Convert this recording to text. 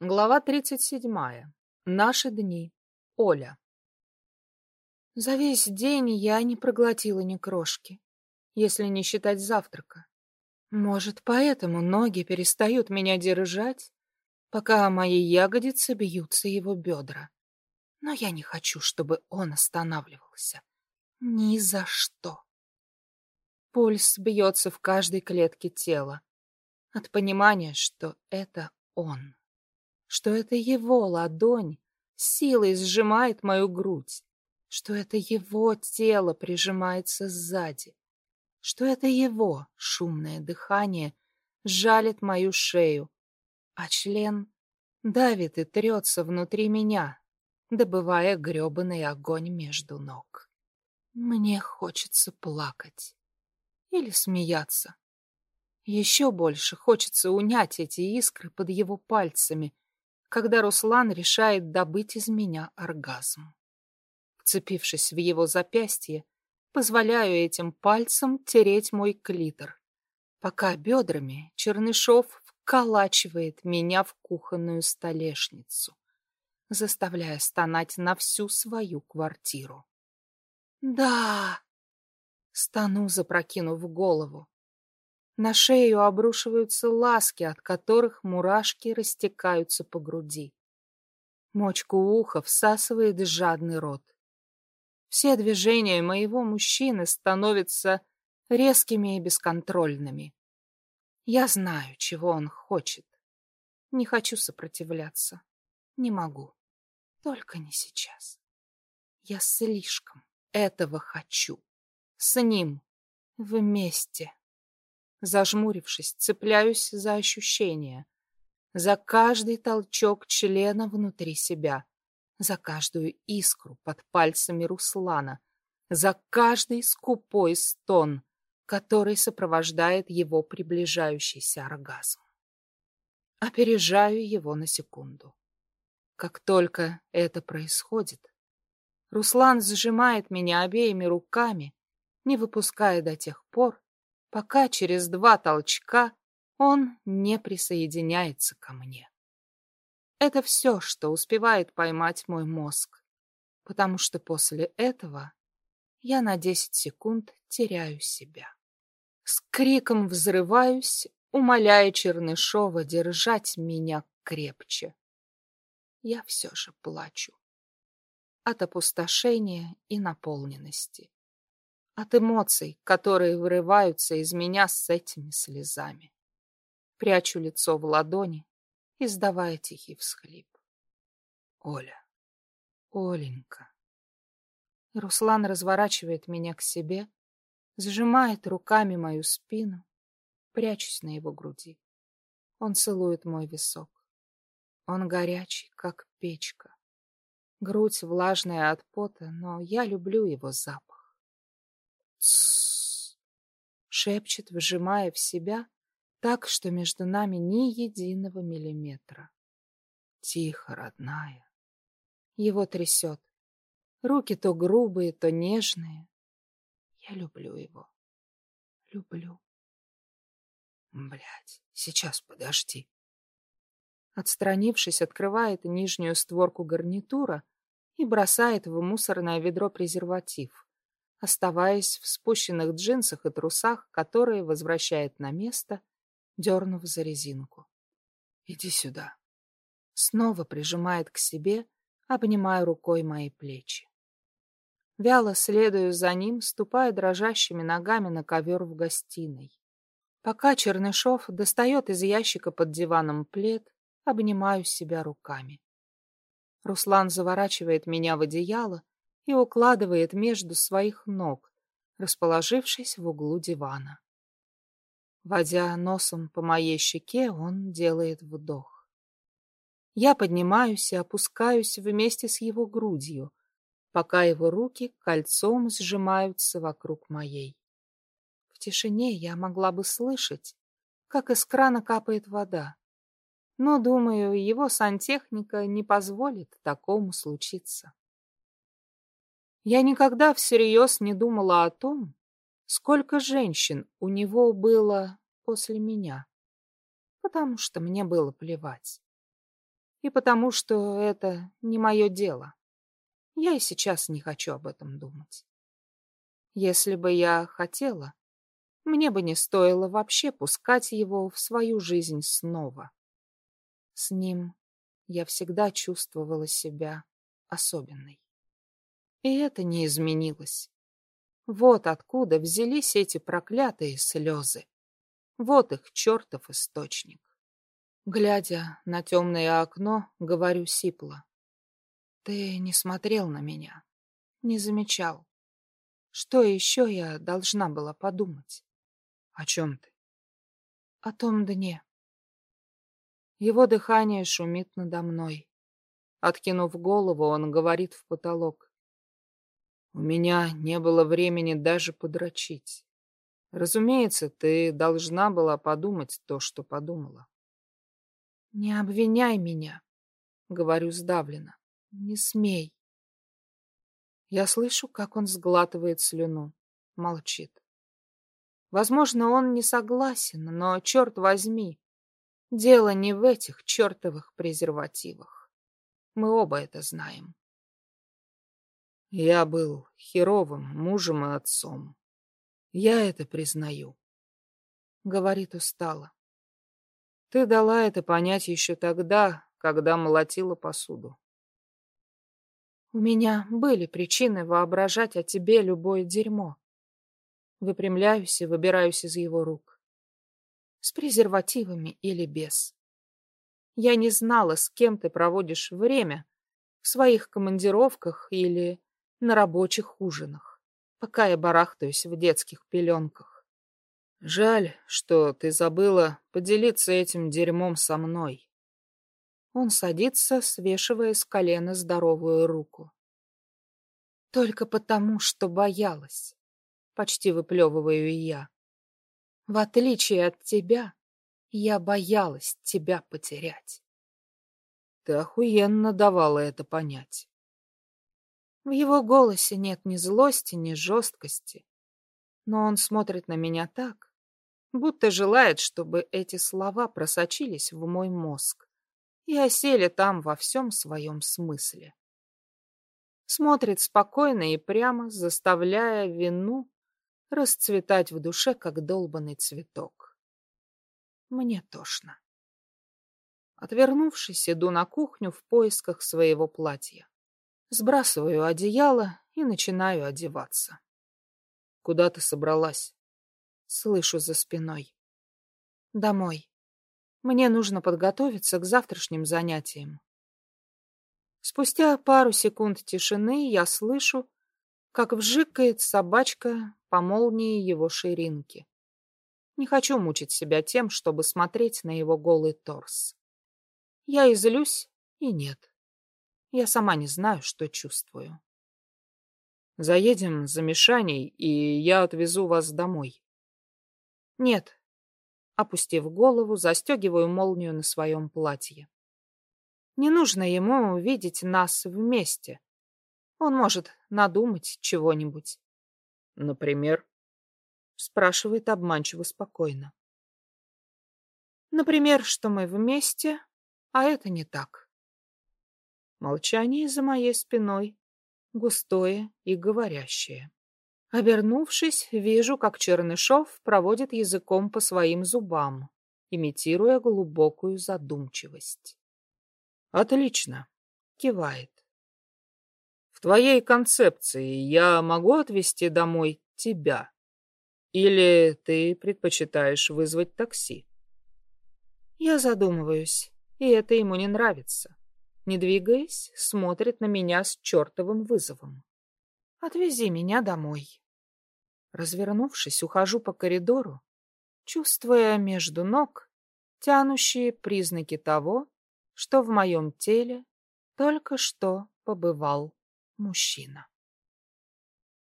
Глава 37. Наши дни. Оля. За весь день я не проглотила ни крошки, если не считать завтрака. Может, поэтому ноги перестают меня держать, пока мои ягодицы бьются его бедра. Но я не хочу, чтобы он останавливался. Ни за что. Пульс бьется в каждой клетке тела от понимания, что это он что это его ладонь силой сжимает мою грудь, что это его тело прижимается сзади, что это его шумное дыхание жалит мою шею, а член давит и трется внутри меня, добывая гребаный огонь между ног. Мне хочется плакать или смеяться. Еще больше хочется унять эти искры под его пальцами — когда Руслан решает добыть из меня оргазм. Вцепившись в его запястье, позволяю этим пальцем тереть мой клитор, пока бедрами Чернышов вколачивает меня в кухонную столешницу, заставляя стонать на всю свою квартиру. «Да!» — стану, запрокинув голову. На шею обрушиваются ласки, от которых мурашки растекаются по груди. Мочку уха всасывает жадный рот. Все движения моего мужчины становятся резкими и бесконтрольными. Я знаю, чего он хочет. Не хочу сопротивляться. Не могу. Только не сейчас. Я слишком этого хочу. С ним. Вместе. Зажмурившись, цепляюсь за ощущения, за каждый толчок члена внутри себя, за каждую искру под пальцами Руслана, за каждый скупой стон, который сопровождает его приближающийся оргазм. Опережаю его на секунду. Как только это происходит, Руслан сжимает меня обеими руками, не выпуская до тех пор, пока через два толчка он не присоединяется ко мне. Это все, что успевает поймать мой мозг, потому что после этого я на десять секунд теряю себя. С криком взрываюсь, умоляя Чернышова держать меня крепче. Я все же плачу. От опустошения и наполненности от эмоций, которые вырываются из меня с этими слезами. Прячу лицо в ладони, издавая тихий всхлип. Оля, Оленька. Руслан разворачивает меня к себе, сжимает руками мою спину, прячусь на его груди. Он целует мой висок. Он горячий, как печка. Грудь влажная от пота, но я люблю его запах. Шепчет, выжимая в себя, так, что между нами ни единого миллиметра. Тихо, родная. Его трясет. Руки то грубые, то нежные. Я люблю его. Люблю. Блять, сейчас подожди. Отстранившись, открывает нижнюю створку гарнитура и бросает в мусорное ведро презерватив оставаясь в спущенных джинсах и трусах, которые возвращает на место, дернув за резинку. «Иди сюда». Снова прижимает к себе, обнимая рукой мои плечи. Вяло следую за ним, ступая дрожащими ногами на ковер в гостиной. Пока Чернышов достает из ящика под диваном плед, обнимаю себя руками. Руслан заворачивает меня в одеяло, и укладывает между своих ног, расположившись в углу дивана. Водя носом по моей щеке, он делает вдох. Я поднимаюсь и опускаюсь вместе с его грудью, пока его руки кольцом сжимаются вокруг моей. В тишине я могла бы слышать, как из крана капает вода, но, думаю, его сантехника не позволит такому случиться. Я никогда всерьез не думала о том, сколько женщин у него было после меня, потому что мне было плевать. И потому, что это не мое дело. Я и сейчас не хочу об этом думать. Если бы я хотела, мне бы не стоило вообще пускать его в свою жизнь снова. С ним я всегда чувствовала себя особенной. И это не изменилось. Вот откуда взялись эти проклятые слезы. Вот их чертов источник. Глядя на темное окно, говорю сипло. Ты не смотрел на меня, не замечал. Что еще я должна была подумать? О чем ты? О том дне. Его дыхание шумит надо мной. Откинув голову, он говорит в потолок. У меня не было времени даже подрочить. Разумеется, ты должна была подумать то, что подумала. Не обвиняй меня, говорю сдавленно. Не смей. Я слышу, как он сглатывает слюну, молчит. Возможно, он не согласен, но, черт возьми, дело не в этих чертовых презервативах. Мы оба это знаем. Я был херовым мужем и отцом. Я это признаю. Говорит устало. Ты дала это понять еще тогда, когда молотила посуду. У меня были причины воображать о тебе любое дерьмо. Выпрямляюсь и выбираюсь из его рук. С презервативами или без. Я не знала, с кем ты проводишь время в своих командировках или на рабочих ужинах, пока я барахтаюсь в детских пеленках. Жаль, что ты забыла поделиться этим дерьмом со мной. Он садится, свешивая с колена здоровую руку. Только потому, что боялась. Почти выплевываю я. В отличие от тебя, я боялась тебя потерять. Ты охуенно давала это понять. В его голосе нет ни злости, ни жесткости. Но он смотрит на меня так, будто желает, чтобы эти слова просочились в мой мозг и осели там во всем своем смысле. Смотрит спокойно и прямо, заставляя вину расцветать в душе, как долбанный цветок. Мне тошно. Отвернувшись, иду на кухню в поисках своего платья. Сбрасываю одеяло и начинаю одеваться. «Куда ты собралась?» Слышу за спиной. «Домой. Мне нужно подготовиться к завтрашним занятиям. Спустя пару секунд тишины я слышу, как вжикает собачка по молнии его ширинки. Не хочу мучить себя тем, чтобы смотреть на его голый торс. Я излюсь, и нет. Я сама не знаю, что чувствую. Заедем за Мишаней, и я отвезу вас домой. Нет, Опустив голову, застегиваю молнию на своем платье. Не нужно ему видеть нас вместе. Он может надумать чего-нибудь. Например? Спрашивает обманчиво спокойно. Например, что мы вместе, а это не так. Молчание за моей спиной, густое и говорящее. Обернувшись, вижу, как Чернышов проводит языком по своим зубам, имитируя глубокую задумчивость. «Отлично», — кивает. «В твоей концепции я могу отвезти домой тебя? Или ты предпочитаешь вызвать такси?» Я задумываюсь, и это ему не нравится. Не двигаясь, смотрит на меня с чертовым вызовом. Отвези меня домой. Развернувшись, ухожу по коридору, чувствуя между ног тянущие признаки того, что в моем теле только что побывал мужчина.